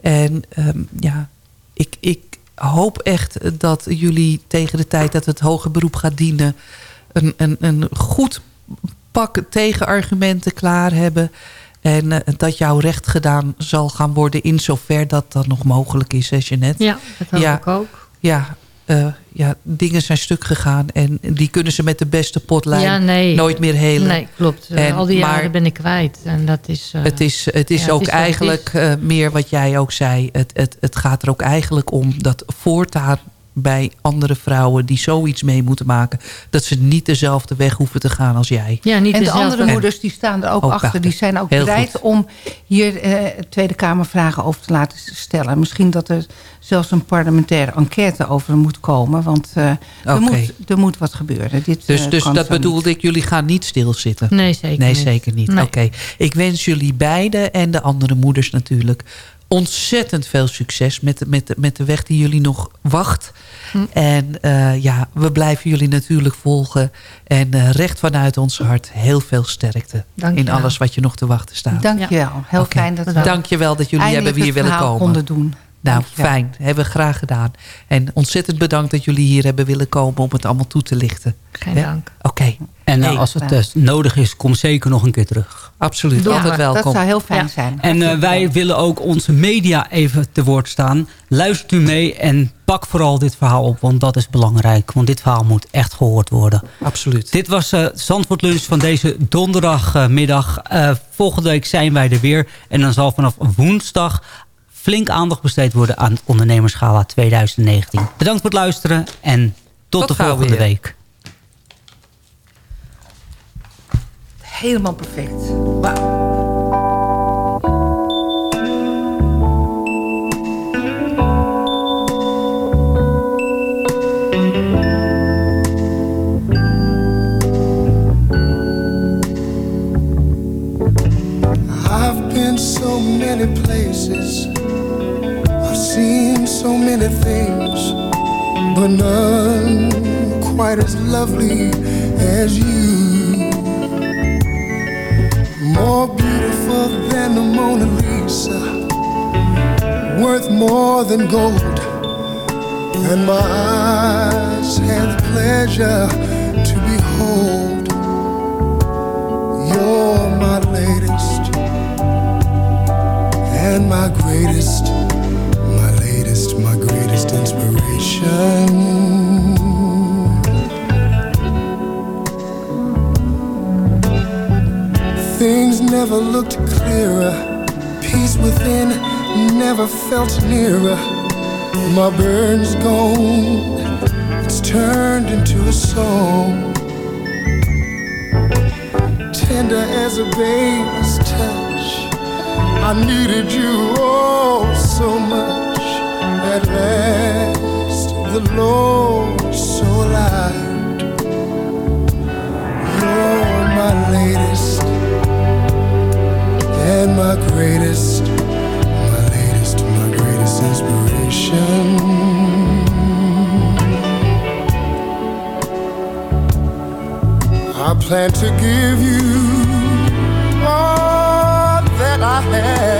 En ehm, ja, ik, ik hoop echt dat jullie tegen de tijd dat het hoger beroep gaat dienen... een, een, een goed pak tegenargumenten klaar hebben... En eh, dat jouw recht gedaan zal gaan worden in zover dat dat nog mogelijk is, hè Jeanette? Ja, dat hoop ik ook. Ja, eh, ja, dingen zijn stuk gegaan en die kunnen ze met de beste potlijn Ja, nee. nooit meer helen. Nee, klopt. Eh, En- al die jaren maar ben ik kwijt. En dat is... eh, het is, het is ja, ook het is eigenlijk meer wat jij ook zei. Het, het, het gaat er ook eigenlijk om dat voortaan bij andere vrouwen die zoiets mee moeten maken... dat ze niet dezelfde weg hoeven te gaan als jij. Ja, niet en de andere moeders die staan er ook, Ook achter. achter. Die zijn ook Heel bereid goed. om hier eh, Tweede Kamer vragen over te laten stellen. Misschien dat er zelfs een parlementaire enquête over moet komen. Want eh, er, moet, er moet wat gebeuren. Dit, Dus, eh, dus dat niet. bedoelde ik, jullie gaan niet stilzitten? Nee, zeker nee, niet. zeker niet. Nee. Oké. Ik wens jullie beiden en de andere moeders natuurlijk... ontzettend veel succes met, de- met, de- met de weg die jullie nog wacht. Hm. En eh, ja, we blijven jullie natuurlijk volgen. En eh, recht vanuit ons hart heel veel sterkte... Dank in wel. alles wat je nog te wachten staat. Dank je wel. Heel fijn dat we Dank je wel dat jullie hebben wie het willen komen. konden doen. Nou, fijn. Hebben we graag gedaan. En ontzettend bedankt dat jullie hier hebben willen komen om het allemaal toe te lichten. Geen dank. Oké. En eh, Hey. als het eh, nodig is, kom zeker nog een keer terug. Absoluut, Ja, altijd welkom. Dat zou heel fijn Ja. zijn. En eh, wij willen ook onze media even te woord staan. Luistert u mee en pak vooral dit verhaal op, want dat is belangrijk. Want dit verhaal moet echt gehoord worden. Absoluut. Dit was eh Zandvoort Lunch van deze donderdagmiddag. Eh, volgende week zijn wij er weer. En dan zal vanaf woensdag flink aandacht besteed worden aan het Ondernemerschala 2019. Bedankt voor het luisteren en tot, Tot de volgende weer. week. Helemaal perfect. Wauw. Many places. Seen so many things, but none quite as lovely as you. More beautiful than the Mona Lisa, worth more than gold. And my eyes have pleasure to behold. You're my latest and my greatest, my greatest inspiration. Things never looked clearer, peace within never felt nearer. My burn's gone, it's turned into a song. Tender as a baby's touch. I needed you oh so much. At last, the Lord so alive. You're my latest and my greatest, my latest, my greatest inspiration. I plan to give you all that I have.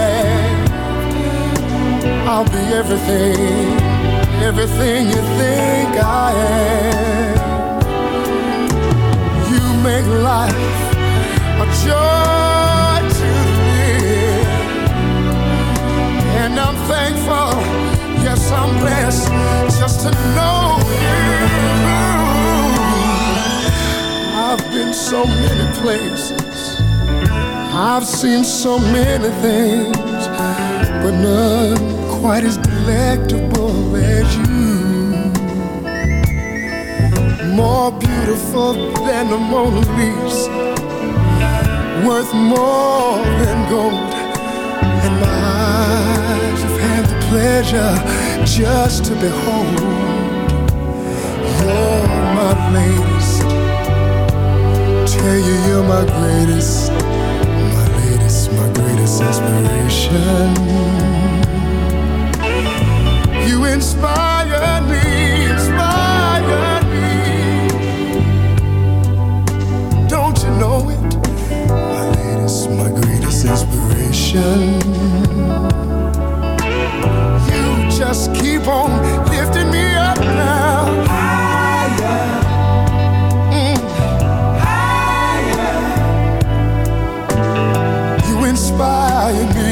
I'll be everything, everything you think I am. You make life a joy to live, and I'm thankful. Yes, I'm blessed just to know you. I've been so many places. I've seen so many things, but none quite as delectable as you. More beautiful than the Mona Lisa, worth more than gold. And my eyes have had the pleasure just to behold. You're my latest tell you you're my greatest, my latest, my greatest inspiration. Inspire me, me. Don't you know it? My latest, my greatest inspiration. You just keep on lifting me up now. Higher. You inspire me.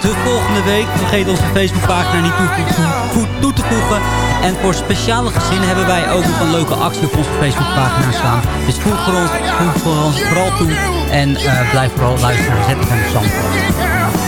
De volgende week. Vergeet onze Facebookpagina niet toe, toe, te voegen. En voor speciale gezinnen hebben wij ook nog een leuke actie op onze Facebookpagina staan. Dus voeg voor ons, voeg voor ons vooral toe en eh, blijf vooral luisteren naar ZFM Zandvoort.